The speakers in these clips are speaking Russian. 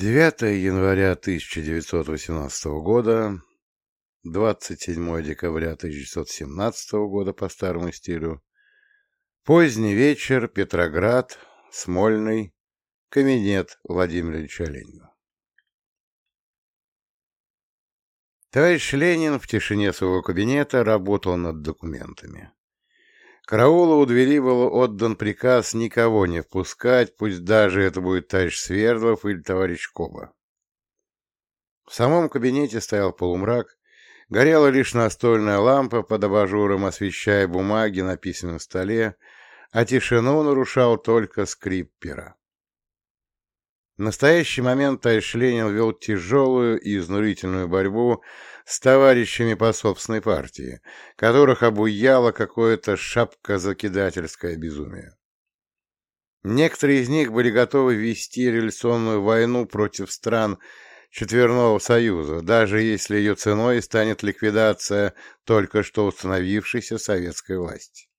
9 января 1918 года, 27 декабря 1917 года по старому стилю, поздний вечер, Петроград, Смольный, кабинет Владимира Ильича Ленина. Товарищ Ленин в тишине своего кабинета работал над документами. Караулу у двери был отдан приказ никого не впускать, пусть даже это будет товарищ Свердлов или товарищ Коба. В самом кабинете стоял полумрак, горела лишь настольная лампа под абажуром, освещая бумаги на письменном столе, а тишину нарушал только скрип пера. В настоящий момент товарищ Ленин вел тяжелую и изнурительную борьбу с товарищами по собственной партии, которых обуяло какое-то шапкозакидательское безумие. Некоторые из них были готовы вести революционную войну против стран Четверного Союза, даже если ее ценой станет ликвидация только что установившейся советской власти.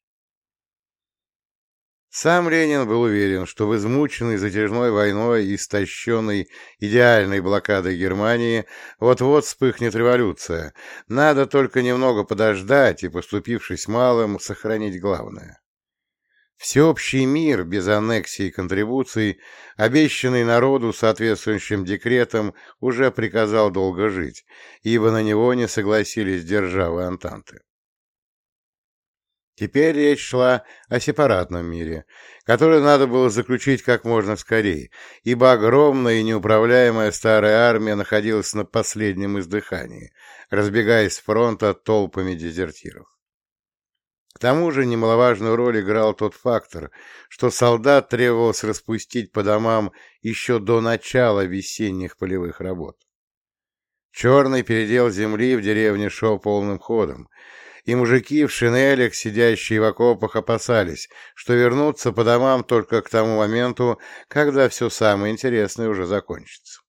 Сам Ленин был уверен, что в измученной затяжной войной и истощенной идеальной блокадой Германии вот-вот вспыхнет революция. Надо только немного подождать и, поступившись малым, сохранить главное. Всеобщий мир без аннексии и контрибуций, обещанный народу соответствующим декретом, уже приказал долго жить, ибо на него не согласились державы Антанты. Теперь речь шла о сепаратном мире, который надо было заключить как можно скорее, ибо огромная и неуправляемая старая армия находилась на последнем издыхании, разбегаясь с фронта толпами дезертиров. К тому же немаловажную роль играл тот фактор, что солдат требовалось распустить по домам еще до начала весенних полевых работ. Черный передел земли в деревне шел полным ходом, и мужики в шинелях, сидящие в окопах, опасались, что вернутся по домам только к тому моменту, когда все самое интересное уже закончится.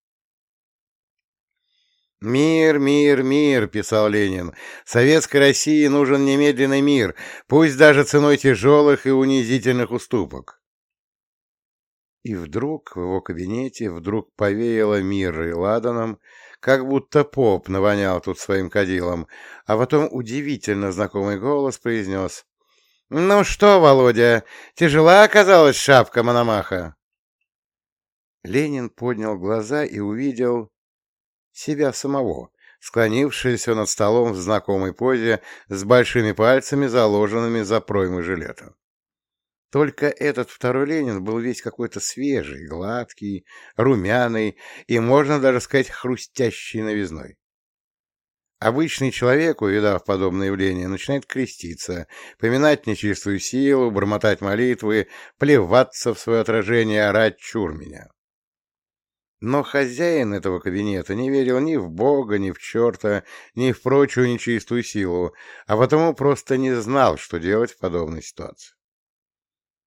«Мир, мир, мир», — писал Ленин, — «Советской России нужен немедленный мир, пусть даже ценой тяжелых и унизительных уступок». И вдруг в его кабинете вдруг повеяло мир и ладаном, как будто поп навонял тут своим кадилом, а потом удивительно знакомый голос произнес. «Ну что, Володя, тяжела оказалась шапка Мономаха?» Ленин поднял глаза и увидел себя самого, склонившегося над столом в знакомой позе с большими пальцами, заложенными за проймы жилета. Только этот второй Ленин был весь какой-то свежий, гладкий, румяный и, можно даже сказать, хрустящий новизной. Обычный человек, увидав подобное явление, начинает креститься, поминать нечистую силу, бормотать молитвы, плеваться в свое отражение, орать «чур меня». Но хозяин этого кабинета не верил ни в Бога, ни в черта, ни в прочую нечистую силу, а потому просто не знал, что делать в подобной ситуации.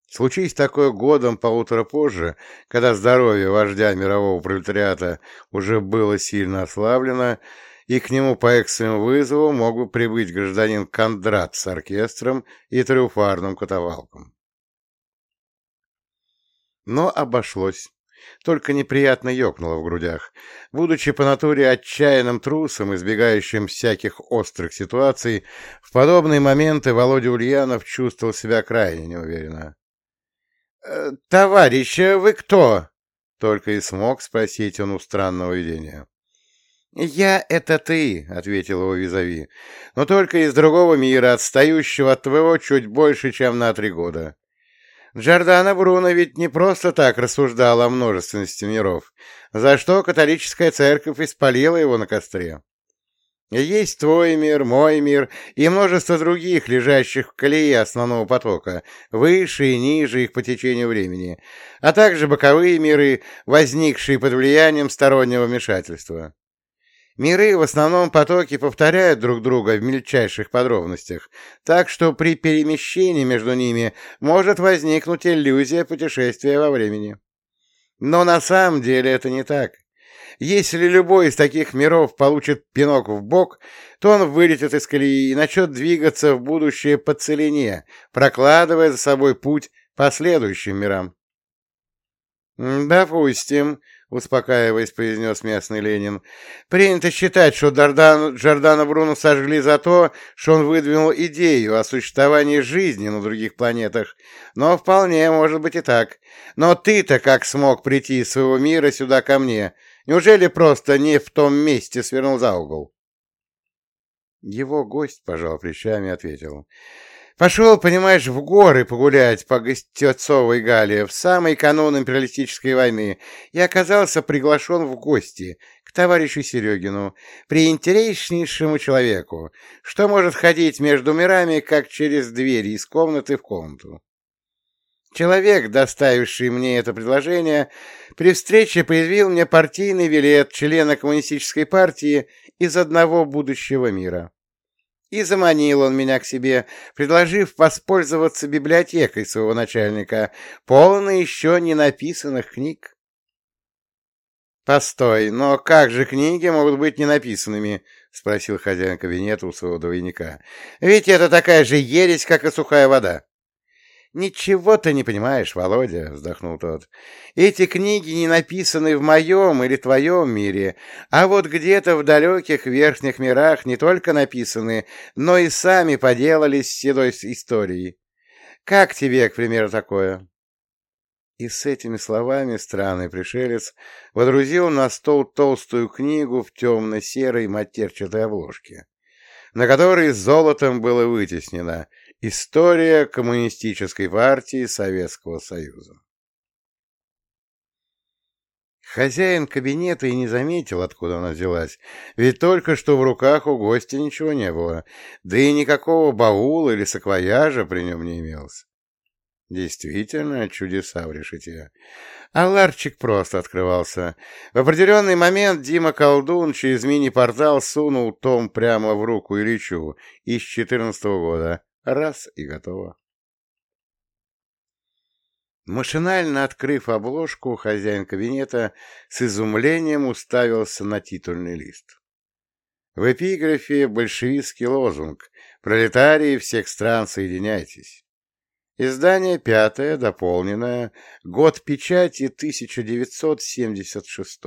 Случись такое годом полутора позже, когда здоровье вождя мирового пролетариата уже было сильно ослаблено, и к нему по экстренному вызову мог бы прибыть гражданин Кондрат с оркестром и триумфарным катавалком. Но обошлось. Только неприятно ёкнуло в грудях. Будучи по натуре отчаянным трусом, избегающим всяких острых ситуаций, в подобные моменты Володя Ульянов чувствовал себя крайне неуверенно. Э, «Товарищ, вы кто?» — только и смог спросить он у странного видения. «Я — это ты», — ответил его визави, — «но только из другого мира, отстающего от твоего чуть больше, чем на три года. Джордано Бруно ведь не просто так рассуждал о множественности миров, за что католическая церковь испалила его на костре. Есть твой мир, мой мир и множество других, лежащих в колее основного потока, выше и ниже их по течению времени, а также боковые миры, возникшие под влиянием стороннего вмешательства. Миры в основном потоке повторяют друг друга в мельчайших подробностях, так что при перемещении между ними может возникнуть иллюзия путешествия во времени. Но на самом деле это не так. Если любой из таких миров получит пинок в бок, то он вылетит из колеи и начнет двигаться в будущее по целине, прокладывая за собой путь по следующим мирам. «Допустим», — успокаиваясь, произнес местный Ленин. «Принято считать, что Джордан, Джордана Бруно сожгли за то, что он выдвинул идею о существовании жизни на других планетах. Но вполне может быть и так. Но ты-то как смог прийти из своего мира сюда ко мне? Неужели просто не в том месте свернул за угол?» Его гость, пожал плечами, ответил. Пошел, понимаешь, в горы погулять по Гостецовой Гале в самый канун империалистической войны и оказался приглашен в гости к товарищу Серегину, приинтереснейшему человеку, что может ходить между мирами, как через двери из комнаты в комнату. Человек, доставивший мне это предложение, при встрече предъявил мне партийный билет члена коммунистической партии из одного будущего мира. И заманил он меня к себе, предложив воспользоваться библиотекой своего начальника, полной еще не написанных книг. «Постой, но как же книги могут быть не написанными?» — спросил хозяин кабинета у своего двойника. «Ведь это такая же ересь, как и сухая вода». «Ничего ты не понимаешь, Володя», — вздохнул тот. «Эти книги не написаны в моем или твоем мире, а вот где-то в далеких верхних мирах не только написаны, но и сами поделались с седой историей. Как тебе, к примеру, такое?» И с этими словами странный пришелец водрузил на стол толстую книгу в темно-серой матерчатой обложке, на которой золотом было вытеснено — История Коммунистической партии Советского Союза. Хозяин кабинета и не заметил, откуда она взялась, ведь только что в руках у гостя ничего не было, да и никакого баула или саквояжа при нем не имелось. Действительно, чудеса в решете. А ларчик просто открывался. В определенный момент Дима Колдун через мини-портал сунул том прямо в руку Ильичу из четырнадцатого года, Раз и готово. Машинально открыв обложку, хозяин кабинета с изумлением уставился на титульный лист. В эпиграфе большевистский лозунг «Пролетарии всех стран, соединяйтесь». Издание пятое, дополненное, год печати 1976.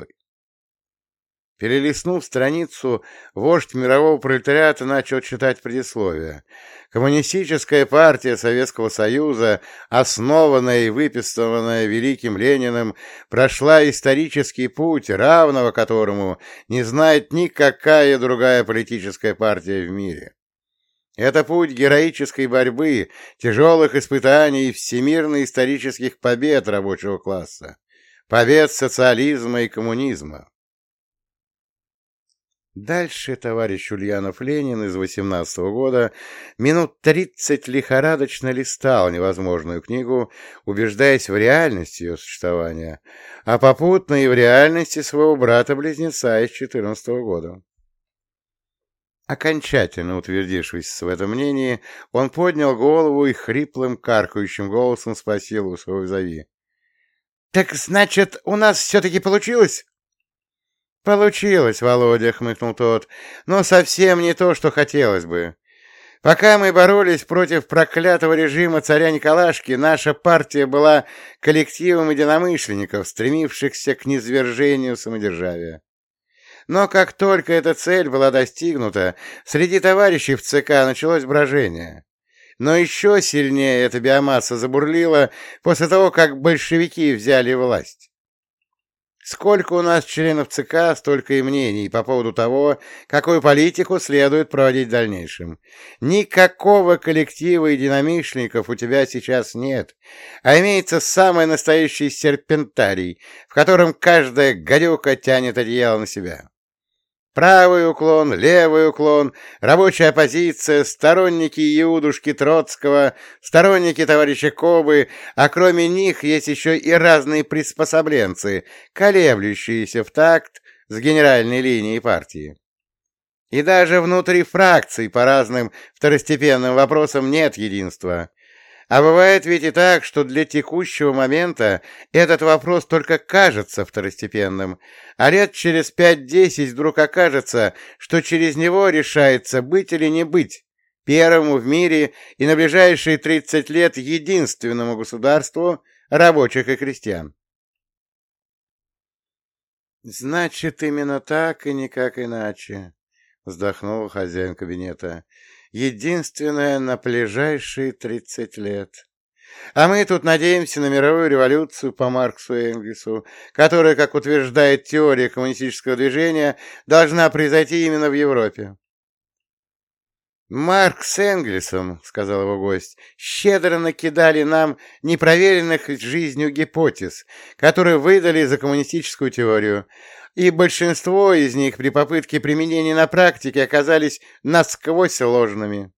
Перелистнув страницу, вождь мирового пролетариата начал читать предисловие. Коммунистическая партия Советского Союза, основанная и выписанная Великим Лениным, прошла исторический путь, равного которому не знает никакая другая политическая партия в мире. Это путь героической борьбы, тяжелых испытаний и всемирно-исторических побед рабочего класса, побед социализма и коммунизма. Дальше товарищ Ульянов Ленин из восемнадцатого года минут тридцать лихорадочно листал невозможную книгу, убеждаясь в реальности ее существования, а попутно и в реальности своего брата-близнеца из четырнадцатого года. Окончательно утвердившись в этом мнении, он поднял голову и хриплым, каркающим голосом спросил у своего зови. — Так, значит, у нас все-таки получилось? «Получилось, Володя», — хмыкнул тот, — «но совсем не то, что хотелось бы. Пока мы боролись против проклятого режима царя Николашки, наша партия была коллективом единомышленников, стремившихся к низвержению самодержавия. Но как только эта цель была достигнута, среди товарищей в ЦК началось брожение. Но еще сильнее эта биомасса забурлила после того, как большевики взяли власть. Сколько у нас членов ЦК, столько и мнений по поводу того, какую политику следует проводить в дальнейшем. Никакого коллектива единомышленников у тебя сейчас нет, а имеется самый настоящий серпентарий, в котором каждая гадюка тянет одеяло на себя. Правый уклон, левый уклон, рабочая оппозиция, сторонники Иудушки Троцкого, сторонники товарища Кобы, а кроме них есть еще и разные приспособленцы, колеблющиеся в такт с генеральной линией партии. И даже внутри фракций по разным второстепенным вопросам нет единства. А бывает ведь и так, что для текущего момента этот вопрос только кажется второстепенным, а лет через пять-десять вдруг окажется, что через него решается быть или не быть первому в мире и на ближайшие тридцать лет единственному государству рабочих и крестьян. Значит, именно так и никак иначе, вздохнул хозяин кабинета. Единственное на ближайшие тридцать лет. А мы тут надеемся на мировую революцию по Марксу и Энгельсу, которая, как утверждает теория коммунистического движения, должна произойти именно в Европе. «Маркс с Энгельсом, — сказал его гость, — щедро накидали нам непроверенных жизнью гипотез, которые выдали за коммунистическую теорию, и большинство из них при попытке применения на практике оказались насквозь ложными.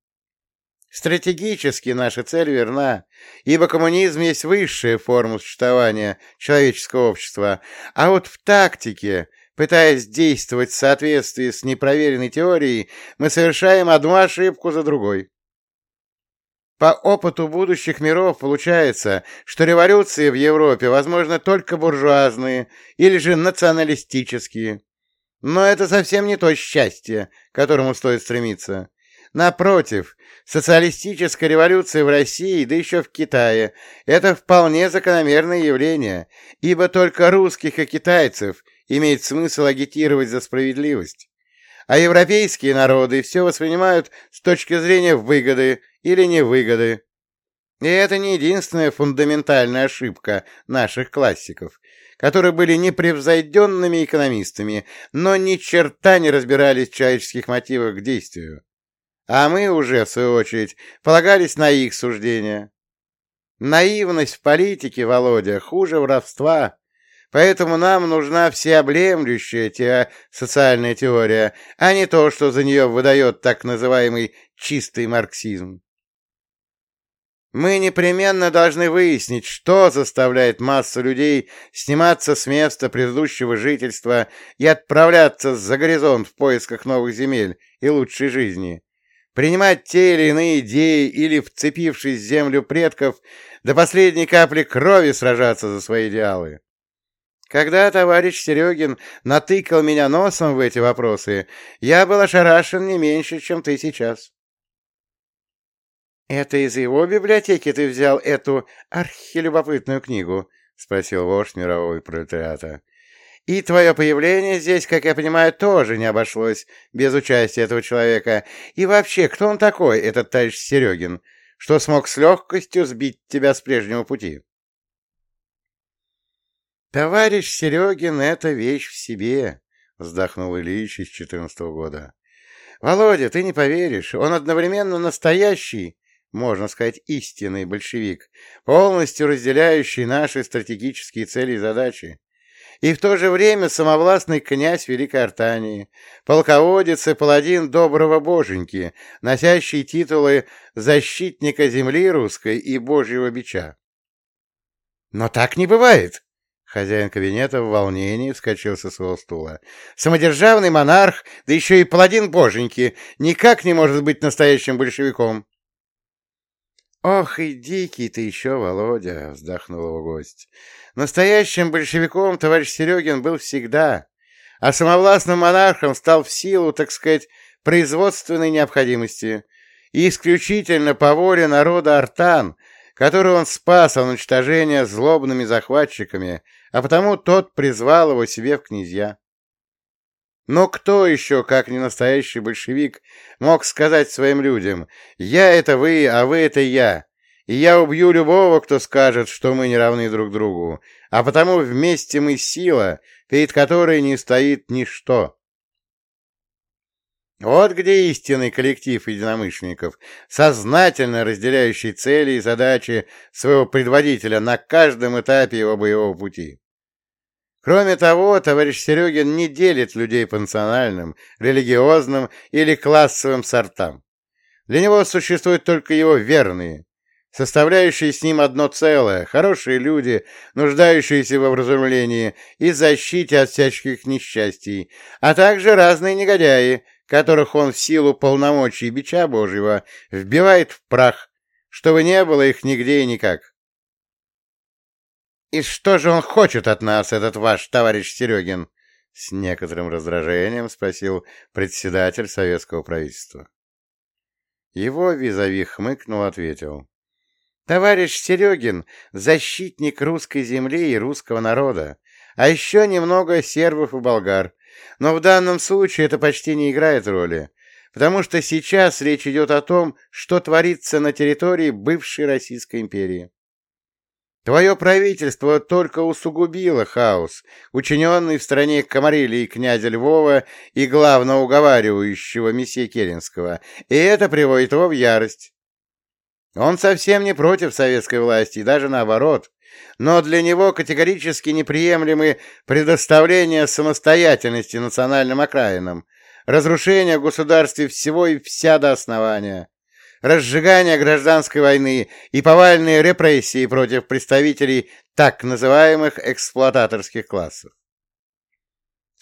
Стратегически наша цель верна, ибо коммунизм есть высшая форма существования человеческого общества, а вот в тактике, пытаясь действовать в соответствии с непроверенной теорией, мы совершаем одну ошибку за другой. По опыту будущих миров получается, что революции в Европе возможны только буржуазные или же националистические. Но это совсем не то счастье, к которому стоит стремиться. Напротив, социалистическая революция в России, да еще в Китае, это вполне закономерное явление, ибо только русских и китайцев имеет смысл агитировать за справедливость. А европейские народы все воспринимают с точки зрения выгоды или невыгоды. И это не единственная фундаментальная ошибка наших классиков, которые были непревзойденными экономистами, но ни черта не разбирались в человеческих мотивах к действию. А мы уже, в свою очередь, полагались на их суждения. Наивность в политике, Володя, хуже воровства. Поэтому нам нужна всеобъемлющая те... социальная теория, а не то, что за нее выдает так называемый чистый марксизм. Мы непременно должны выяснить, что заставляет массу людей сниматься с места предыдущего жительства и отправляться за горизонт в поисках новых земель и лучшей жизни принимать те или иные идеи или, вцепившись в землю предков, до последней капли крови сражаться за свои идеалы. Когда товарищ Серегин натыкал меня носом в эти вопросы, я был ошарашен не меньше, чем ты сейчас. — Это из его библиотеки ты взял эту архилюбопытную книгу? — спросил вождь мирового пролетариата. И твое появление здесь, как я понимаю, тоже не обошлось без участия этого человека. И вообще, кто он такой, этот товарищ Серегин, что смог с легкостью сбить тебя с прежнего пути? «Товарищ Серегин — это вещь в себе», — вздохнул Ильич из четырнадцатого года. «Володя, ты не поверишь, он одновременно настоящий, можно сказать, истинный большевик, полностью разделяющий наши стратегические цели и задачи и в то же время самовластный князь Великой Артании, полководец и паладин доброго боженьки, носящий титулы защитника земли русской и божьего бича. Но так не бывает. Хозяин кабинета в волнении вскочил со своего стула. Самодержавный монарх, да еще и паладин боженьки, никак не может быть настоящим большевиком. «Ох и дикий ты еще, Володя!» — вздохнул его гость. «Настоящим большевиком товарищ Серегин был всегда, а самовластным монархом стал в силу, так сказать, производственной необходимости и исключительно по воле народа Артан, который он спас от уничтожения злобными захватчиками, а потому тот призвал его себе в князья. Но кто еще, как не настоящий большевик, мог сказать своим людям «Я — это вы, а вы — это я», и я убью любого, кто скажет, что мы не равны друг другу, а потому вместе мы сила, перед которой не стоит ничто. Вот где истинный коллектив единомышленников, сознательно разделяющий цели и задачи своего предводителя на каждом этапе его боевого пути. Кроме того, товарищ Серегин не делит людей по национальным, религиозным или классовым сортам. Для него существуют только его верные, составляющие с ним одно целое, хорошие люди, нуждающиеся в образумлении и защите от всяческих несчастий, а также разные негодяи, которых он в силу полномочий бича Божьего вбивает в прах, чтобы не было их нигде и никак. «И что же он хочет от нас, этот ваш товарищ Серегин?» С некоторым раздражением спросил председатель советского правительства. Его визави хмыкнул, ответил. «Товарищ Серегин — защитник русской земли и русского народа, а еще немного сербов и болгар. Но в данном случае это почти не играет роли, потому что сейчас речь идет о том, что творится на территории бывшей Российской империи. Твое правительство только усугубило хаос, учиненный в стране Комарилии князя Львова и главного уговаривающего месье Керенского, и это приводит его в ярость. Он совсем не против советской власти, даже наоборот, но для него категорически неприемлемы предоставление самостоятельности национальным окраинам, разрушение в государстве всего и вся до основания, разжигание гражданской войны и повальные репрессии против представителей так называемых эксплуататорских классов.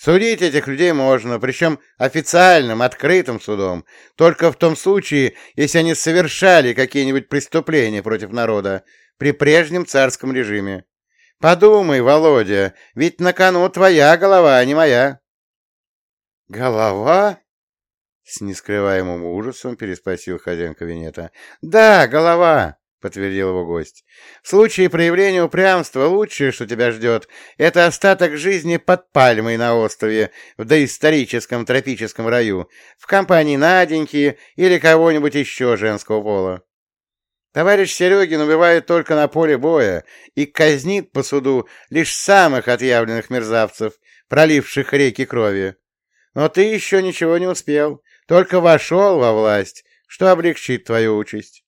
Судить этих людей можно, причем официальным, открытым судом, только в том случае, если они совершали какие-нибудь преступления против народа при прежнем царском режиме. Подумай, Володя, ведь на кону твоя голова, а не моя. Голова? С нескрываемым ужасом переспросил хозяин кабинета. «Да, голова!» — подтвердил его гость. «В случае проявления упрямства лучшее, что тебя ждет, это остаток жизни под пальмой на острове в доисторическом тропическом раю, в компании Наденьки или кого-нибудь еще женского пола. Товарищ Серегин убивает только на поле боя и казнит по суду лишь самых отъявленных мерзавцев, проливших реки крови. Но ты еще ничего не успел, только вошел во власть, что облегчит твою участь.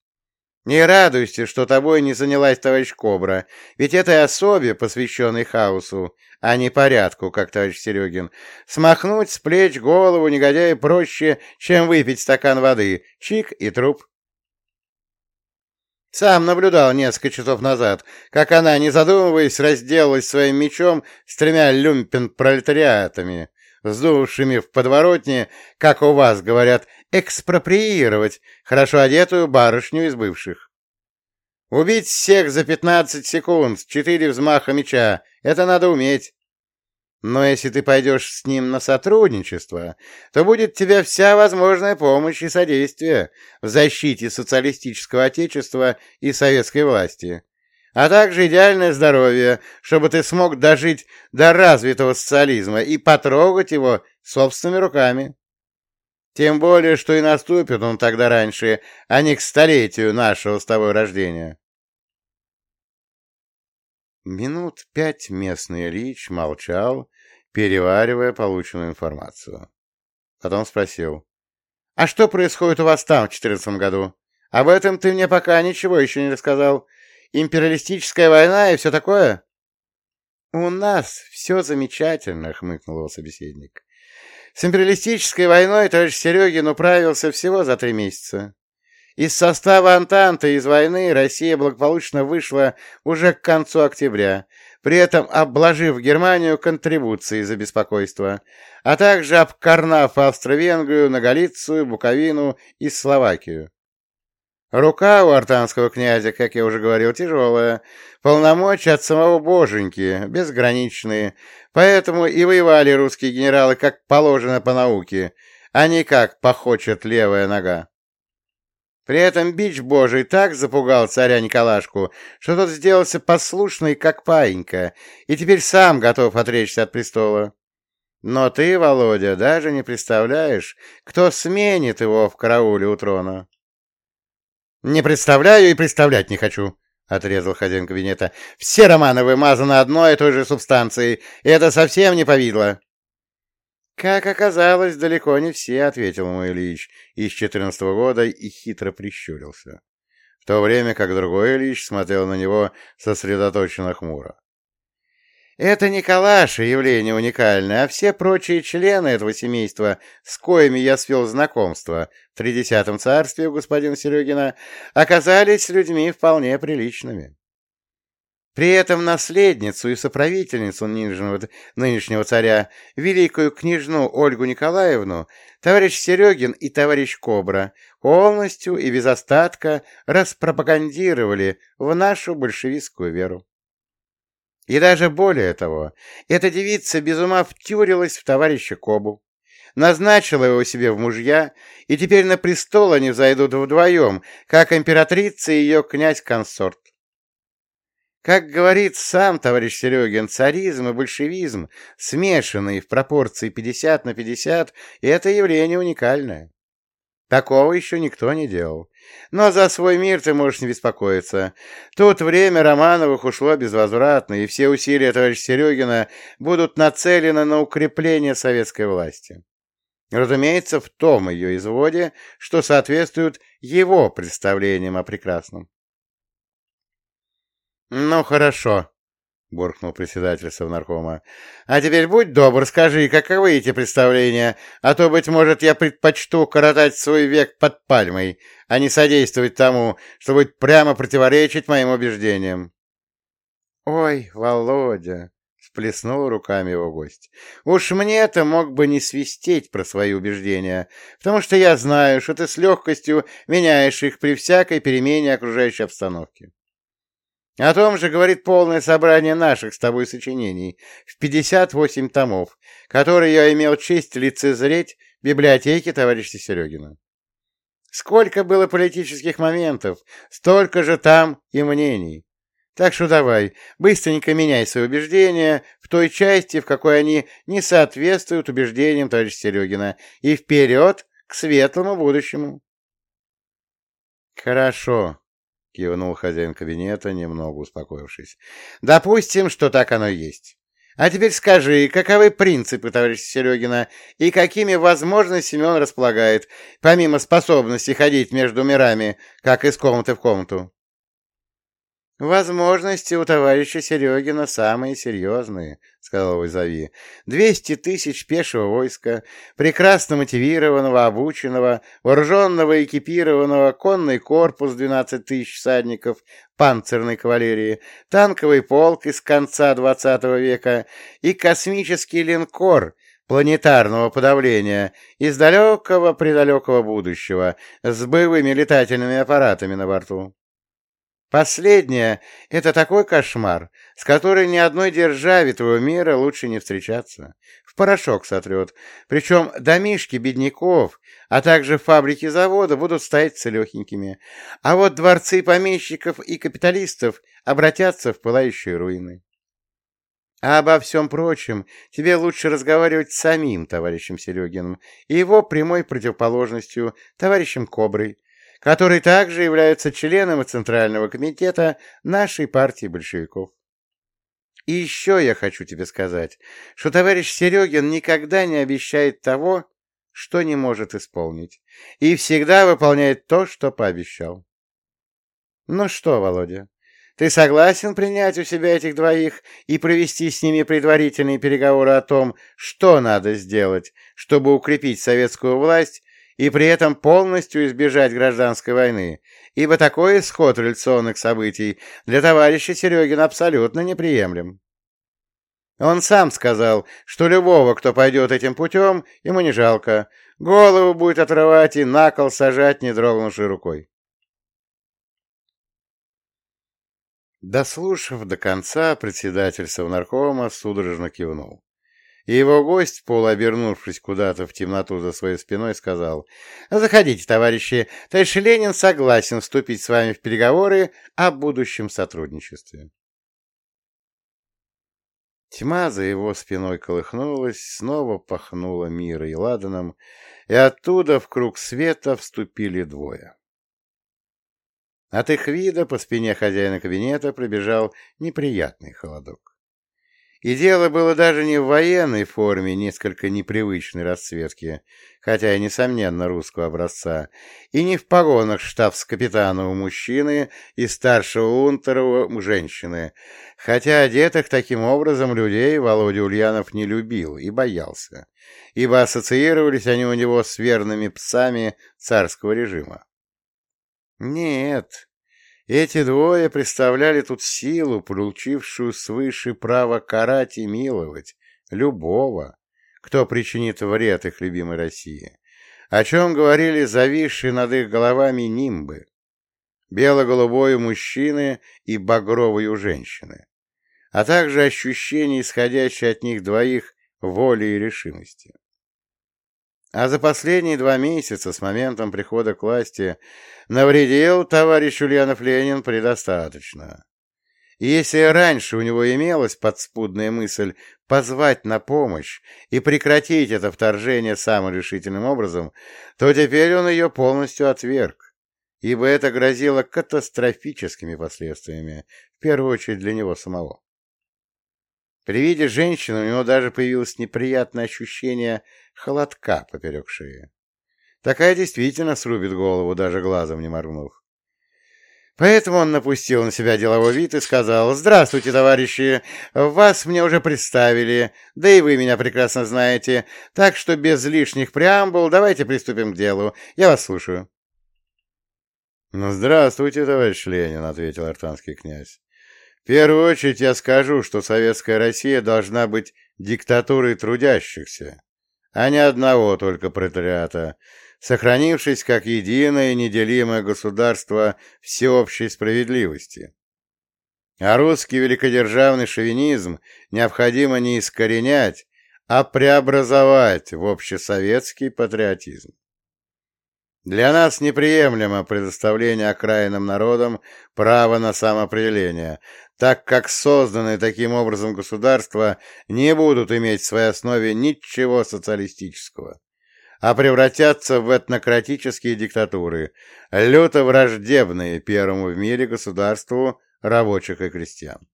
Не радуйся, что тобой не занялась товарищ Кобра, ведь этой особе, посвященной хаосу, а не порядку, как товарищ Серегин, смахнуть с плеч голову негодяя проще, чем выпить стакан воды, чик и труп. Сам наблюдал несколько часов назад, как она, не задумываясь, разделалась своим мечом с тремя люмпен-пролетариатами, вздувшими в подворотне, как у вас говорят, экспроприировать хорошо одетую барышню из бывших. Убить всех за пятнадцать секунд, четыре взмаха меча — это надо уметь. Но если ты пойдешь с ним на сотрудничество, то будет тебе вся возможная помощь и содействие в защите социалистического отечества и советской власти а также идеальное здоровье, чтобы ты смог дожить до развитого социализма и потрогать его собственными руками. Тем более, что и наступит он тогда раньше, а не к столетию нашего с тобой рождения. Минут пять местный Ильич молчал, переваривая полученную информацию. Потом спросил, «А что происходит у вас там в четырнадцатом году? Об этом ты мне пока ничего еще не рассказал империалистическая война и все такое? — У нас все замечательно, — хмыкнул его собеседник. С империалистической войной товарищ Серегин управился всего за три месяца. Из состава Антанты из войны Россия благополучно вышла уже к концу октября, при этом обложив Германию контрибуцией за беспокойство, а также обкарнав Австро-Венгрию на Галицию, Буковину и Словакию. Рука у артанского князя, как я уже говорил, тяжелая, полномочия от самого боженьки, безграничные, поэтому и воевали русские генералы как положено по науке, а не как похочет левая нога. При этом бич божий так запугал царя Николашку, что тот сделался послушный, как паинька, и теперь сам готов отречься от престола. Но ты, Володя, даже не представляешь, кто сменит его в карауле у трона. «Не представляю и представлять не хочу», — отрезал хозяин кабинета. «Все романы вымазаны одной и той же субстанцией, и это совсем не повидло». «Как оказалось, далеко не все», — ответил мой Ильич из четырнадцатого года и хитро прищурился, в то время как другой Ильич смотрел на него сосредоточенно хмуро. Это не Калаша явление уникальное, а все прочие члены этого семейства, с коими я свел знакомство в Тридесятом царстве у господина Серегина, оказались людьми вполне приличными. При этом наследницу и соправительницу нынешнего, нынешнего царя, великую княжну Ольгу Николаевну, товарищ Серегин и товарищ Кобра полностью и без остатка распропагандировали в нашу большевистскую веру. И даже более того, эта девица без ума втюрилась в товарища Кобу, назначила его себе в мужья, и теперь на престол они взойдут вдвоем, как императрица и ее князь-консорт. Как говорит сам товарищ Серегин, царизм и большевизм, смешанные в пропорции 50 на 50, это явление уникальное. Такого еще никто не делал. Но за свой мир ты можешь не беспокоиться. Тут время Романовых ушло безвозвратно, и все усилия товарища Серегина будут нацелены на укрепление советской власти. Разумеется, в том ее изводе, что соответствует его представлениям о прекрасном. «Ну, хорошо», — буркнул председатель Совнаркома. «А теперь будь добр, скажи, каковы эти представления, а то, быть может, я предпочту коротать свой век под пальмой, а не содействовать тому, что будет прямо противоречить моим убеждениям». «Ой, Володя!» — сплеснул руками его гость. «Уж мне-то мог бы не свистеть про свои убеждения, потому что я знаю, что ты с легкостью меняешь их при всякой перемене окружающей обстановки. О том же говорит полное собрание наших с тобой сочинений в 58 томов, которые я имел честь лицезреть в библиотеке товарища Серегина. Сколько было политических моментов, столько же там и мнений. Так что давай, быстренько меняй свои убеждения в той части, в какой они не соответствуют убеждениям товарища Серегина, и вперед к светлому будущему. Хорошо, — кивнул хозяин кабинета, немного успокоившись. — Допустим, что так оно есть. А теперь скажи, каковы принципы товарища Серегина и какими возможностями он располагает, помимо способности ходить между мирами, как из комнаты в комнату? «Возможности у товарища Серегина самые серьезные», — сказал Войзови. «Двести тысяч пешего войска, прекрасно мотивированного, обученного, вооруженного экипированного, конный корпус двенадцать тысяч всадников, панцирной кавалерии, танковый полк из конца двадцатого века и космический линкор — планетарного подавления из далекого-предалекого будущего с боевыми летательными аппаратами на борту. Последнее — это такой кошмар, с которой ни одной державе твоего мира лучше не встречаться. В порошок сотрет. Причем домишки бедняков, а также фабрики завода будут стоять целехенькими. А вот дворцы помещиков и капиталистов обратятся в пылающие руины. А обо всем прочем тебе лучше разговаривать с самим товарищем Серегиным и его прямой противоположностью, товарищем Коброй, который также является членом Центрального комитета нашей партии большевиков. И еще я хочу тебе сказать, что товарищ Серегин никогда не обещает того, что не может исполнить, и всегда выполняет то, что пообещал. Ну что, Володя, ты согласен принять у себя этих двоих и провести с ними предварительные переговоры о том, что надо сделать, чтобы укрепить советскую власть и при этом полностью избежать гражданской войны, ибо такой исход революционных событий для товарища Серегина абсолютно неприемлем. Он сам сказал, что любого, кто пойдет этим путем, ему не жалко, голову будет отрывать и на кол сажать, не дрогнувшей рукой. Дослушав до конца, председатель Совнаркома судорожно кивнул. И его гость, полуобернувшись куда-то в темноту за своей спиной, сказал, «Заходите, товарищи, товарищ Ленин согласен вступить с вами в переговоры о будущем сотрудничестве». Тьма за его спиной колыхнулась, снова пахнула мира и ладаном, и оттуда в круг света вступили двое. От их вида по спине хозяина кабинета пробежал неприятный холодок. И дело было даже не в военной форме несколько непривычной расцветки, хотя и, несомненно, русского образца, и не в погонах штабс-капитана у мужчины и старшего унтера у женщины, хотя одетых таким образом людей Володя Ульянов не любил и боялся, ибо ассоциировались они у него с верными псами царского режима. Нет, эти двое представляли тут силу, получившую свыше право карать и миловать любого, кто причинит вред их любимой России, о чем говорили зависшие над их головами нимбы, бело-голубой мужчины и багровой у женщины, а также ощущение, исходящее от них двоих воли и решимости. А за последние два месяца с моментом прихода к власти навредил товарищ Ульянов Ленин предостаточно. И если раньше у него имелась подспудная мысль позвать на помощь и прекратить это вторжение самым решительным образом, то теперь он ее полностью отверг, ибо это грозило катастрофическими последствиями, в первую очередь для него самого. При виде женщины у него даже появилось неприятное ощущение холодка поперек шеи. Такая действительно срубит голову, даже глазом не моргнув. Поэтому он напустил на себя деловой вид и сказал, «Здравствуйте, товарищи! Вас мне уже представили, да и вы меня прекрасно знаете, так что без лишних преамбул давайте приступим к делу. Я вас слушаю». «Ну, здравствуйте, товарищ Ленин», — ответил артанский князь. «В первую очередь я скажу, что советская Россия должна быть диктатурой трудящихся, а не одного только пролетариата, сохранившись как единое неделимое государство всеобщей справедливости. А русский великодержавный шовинизм необходимо не искоренять, а преобразовать в общесоветский патриотизм. Для нас неприемлемо предоставление окраинным народам права на самоопределение, так как созданные таким образом государства не будут иметь в своей основе ничего социалистического а превратятся в этнократические диктатуры, люто враждебные первому в мире государству рабочих и крестьян.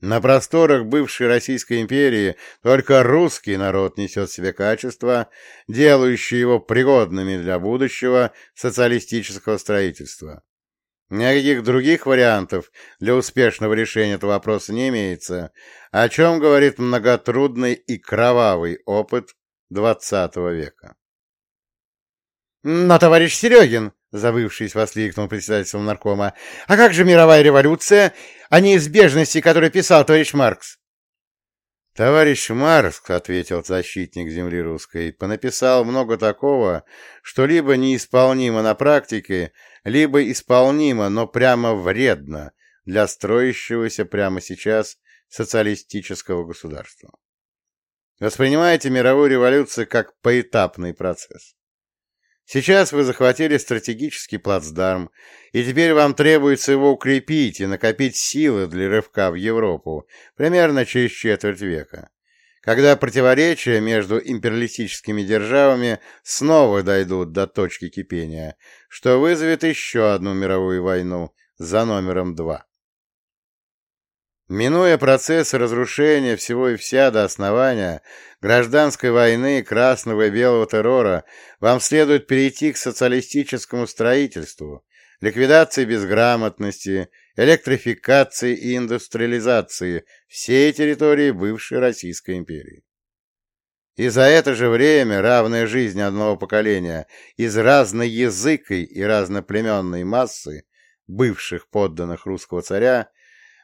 На просторах бывшей Российской империи только русский народ несет в себе качества, делающие его пригодными для будущего социалистического строительства. Никаких других вариантов для успешного решения этого вопроса не имеется, о чем говорит многотрудный и кровавый опыт двадцатого века. «Но, товарищ Серегин!» — забывшись, воскликнул председатель наркома. «А как же мировая революция, о неизбежности, которую писал товарищ Маркс?» «Товарищ Маркс, — ответил защитник земли русской, — понаписал много такого, что либо неисполнимо на практике, либо исполнимо, но прямо вредно для строящегося прямо сейчас социалистического государства. Воспринимайте мировую революцию как поэтапный процесс. Сейчас вы захватили стратегический плацдарм, и теперь вам требуется его укрепить и накопить силы для рывка в Европу примерно через четверть века, когда противоречия между империалистическими державами снова дойдут до точки кипения, что вызовет еще одну мировую войну за номером два. Минуя процессы разрушения всего и вся до основания, гражданской войны, красного и белого террора, вам следует перейти к социалистическому строительству, ликвидации безграмотности, электрификации и индустриализации всей территории бывшей Российской империи. И за это же время равная жизнь одного поколения из разной языкой и разноплеменной массы бывших подданных русского царя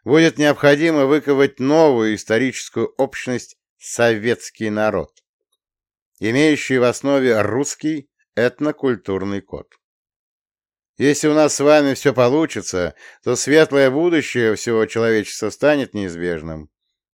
будет необходимо выковать новую историческую общность «советский народ», имеющий в основе русский этнокультурный код. Если у нас с вами все получится, то светлое будущее всего человечества станет неизбежным,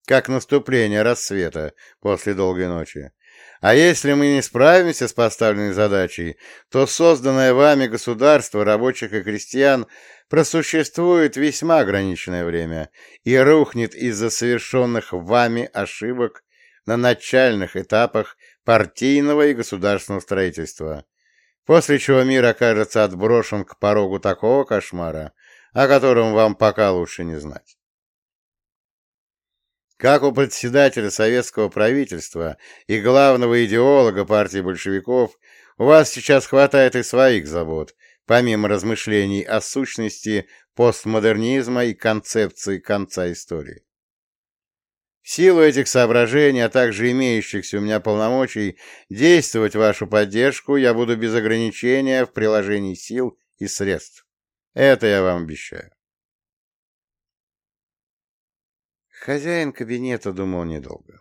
как наступление рассвета после долгой ночи. А если мы не справимся с поставленной задачей, то созданное вами государство рабочих и крестьян просуществует весьма ограниченное время и рухнет из-за совершенных вами ошибок на начальных этапах партийного и государственного строительства, после чего мир окажется отброшен к порогу такого кошмара, о котором вам пока лучше не знать. Как у председателя советского правительства и главного идеолога партии большевиков, у вас сейчас хватает и своих забот, помимо размышлений о сущности постмодернизма и концепции конца истории. Силу этих соображений, а также имеющихся у меня полномочий действовать вашу поддержку, я буду без ограничения в приложении сил и средств. Это я вам обещаю. Хозяин кабинета думал недолго.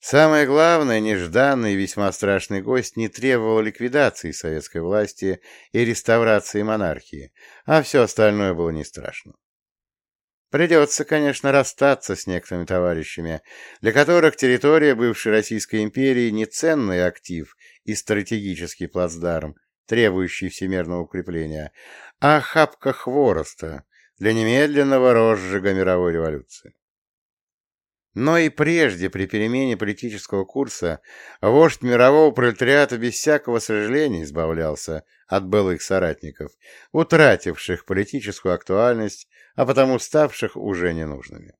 Самое главное, нежданный и весьма страшный гость не требовал ликвидации советской власти и реставрации монархии, а все остальное было не страшно. Придется, конечно, расстаться с некоторыми товарищами, для которых территория бывшей Российской империи не ценный актив и стратегический плацдарм, требующий всемирного укрепления, а хапка хвороста, для немедленного розжига мировой революции. Но и прежде, при перемене политического курса, вождь мирового пролетариата без всякого сожаления избавлялся от былых соратников, утративших политическую актуальность, а потому ставших уже ненужными.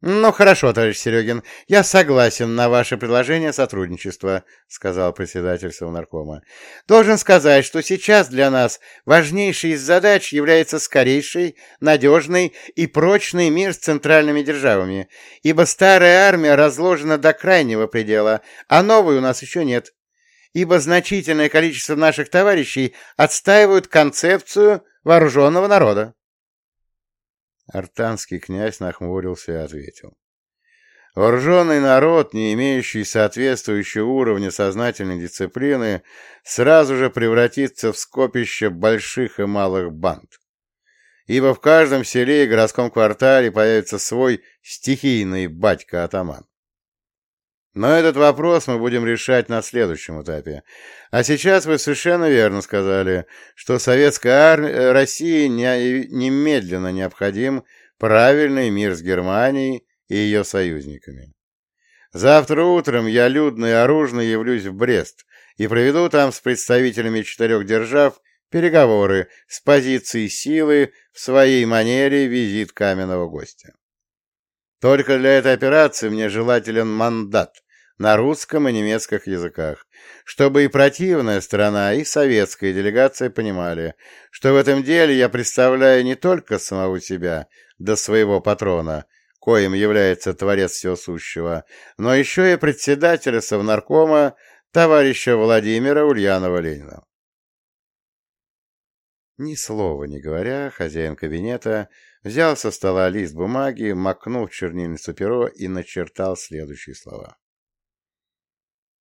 «Ну, хорошо, товарищ Серегин, я согласен на ваше предложение сотрудничества», — сказал председатель Совнаркома. «Должен сказать, что сейчас для нас важнейшей из задач является скорейший, надежный и прочный мир с центральными державами, ибо старая армия разложена до крайнего предела, а новой у нас еще нет, ибо значительное количество наших товарищей отстаивают концепцию вооруженного народа. Артанский князь нахмурился и ответил. Вооруженный народ, не имеющий соответствующего уровня сознательной дисциплины, сразу же превратится в скопище больших и малых банд. Ибо в каждом селе и городском квартале появится свой стихийный батька-атаман. Но этот вопрос мы будем решать на следующем этапе. А сейчас вы совершенно верно сказали, что советская армия, э, России не, немедленно необходим правильный мир с Германией и ее союзниками. Завтра утром я людно и оружно явлюсь в Брест и проведу там с представителями четырех держав переговоры с позиции силы в своей манере визит каменного гостя. Только для этой операции мне желателен мандат, на русском и немецком языках, чтобы и противная сторона, и советская делегация понимали, что в этом деле я представляю не только самого себя, да своего патрона, коим является Творец Всего Сущего, но еще и председателя Совнаркома товарища Владимира Ульянова-Ленина. Ни слова не говоря, хозяин кабинета взял со стола лист бумаги, макнул чернильницу перо и начертал следующие слова.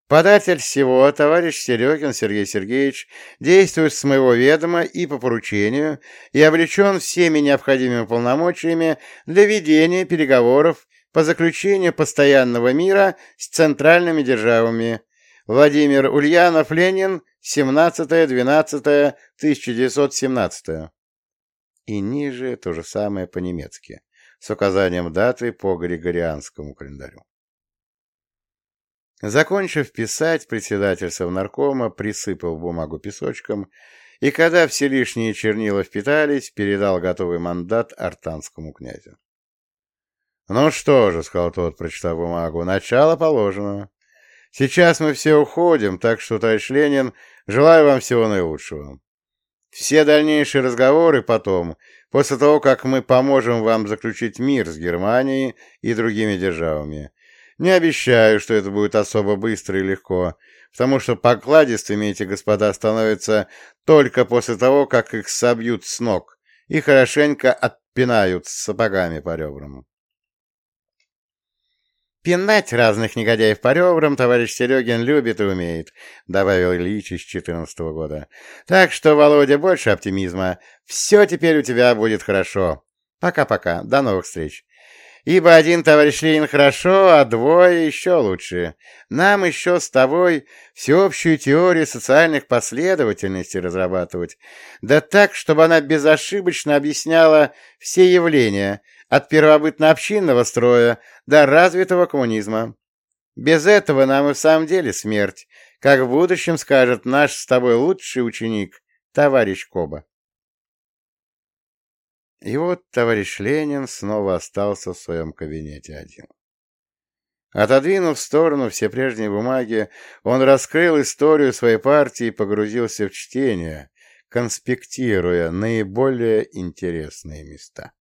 Податель всего, товарищ Серегин Сергей Сергеевич, действует с моего ведома и по поручению и облечен всеми необходимыми полномочиями для ведения переговоров по заключению постоянного мира с центральными державами. Владимир Ульянов-Ленин, 17-12-1917. И ниже то же самое по-немецки, с указанием даты по Григорианскому календарю. Закончив писать, председатель Совнаркома присыпал бумагу песочком и, когда все лишние чернила впитались, передал готовый мандат артанскому князю. «Ну что же», — сказал тот, прочитав бумагу, — «начало положено. Сейчас мы все уходим, так что, товарищ Ленин, желаю вам всего наилучшего. Все дальнейшие разговоры потом, после того, как мы поможем вам заключить мир с Германией и другими державами. Не обещаю, что это будет особо быстро и легко, потому что покладистыми эти господа становятся только после того, как их собьют с ног и хорошенько отпинают сапогами по ребрам. «Пинать разных негодяев по ребрам товарищ Серегин любит и умеет», — добавил Ильич из четырнадцатого года. «Так что, Володя, больше оптимизма. Все теперь у тебя будет хорошо. Пока-пока. До новых встреч. Ибо один товарищ Ленин хорошо, а двое еще лучше. Нам еще с тобой всеобщую теорию социальных последовательностей разрабатывать. Да так, чтобы она безошибочно объясняла все явления, от первобытно-общинного строя до развитого коммунизма. Без этого нам и в самом деле смерть, как в будущем скажет наш с тобой лучший ученик, товарищ Коба. И вот товарищ Ленин снова остался в своем кабинете один. Отодвинув в сторону все прежние бумаги, он раскрыл историю своей партии и погрузился в чтение, конспектируя наиболее интересные места.